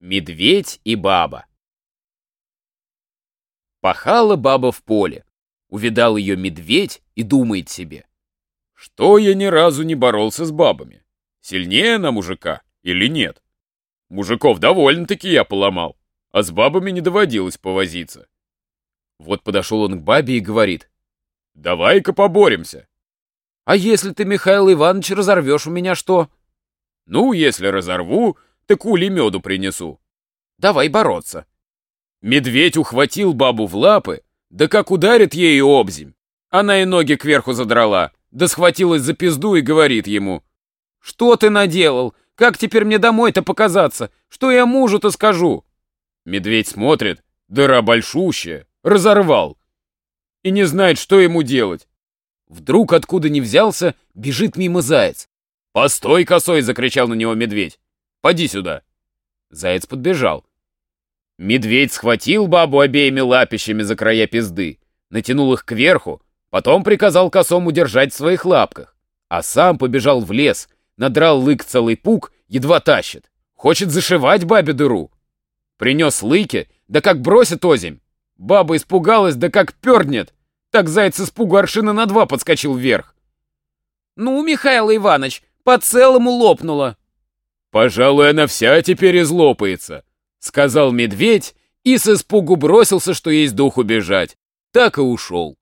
Медведь и баба. Пахала баба в поле. Увидал ее медведь и думает себе. Что я ни разу не боролся с бабами? Сильнее на мужика или нет? Мужиков довольно-таки я поломал, а с бабами не доводилось повозиться. Вот подошел он к бабе и говорит. Давай-ка поборемся. А если ты, Михаил Иванович, разорвешь у меня что? Ну, если разорву, так ули меду принесу. Давай бороться. Медведь ухватил бабу в лапы, да как ударит ею обземь. Она и ноги кверху задрала, да схватилась за пизду и говорит ему. «Что ты наделал? Как теперь мне домой-то показаться? Что я мужу-то скажу?» Медведь смотрит, дыра большущая, разорвал. И не знает, что ему делать. Вдруг, откуда ни взялся, бежит мимо заяц. «Постой, косой!» — закричал на него медведь. «Поди сюда!» Заяц подбежал. Медведь схватил бабу обеими лапищами за края пизды, натянул их кверху, потом приказал косому держать в своих лапках, а сам побежал в лес, надрал лык целый пук, едва тащит. Хочет зашивать бабе дыру. Принес лыки, да как бросит озимь. Баба испугалась, да как пернет. Так заяц испугу аршина на два подскочил вверх. «Ну, Михаил Иванович, по-целому лопнула». «Пожалуй, она вся теперь излопается», — сказал медведь и с испугу бросился, что есть дух убежать. Так и ушел.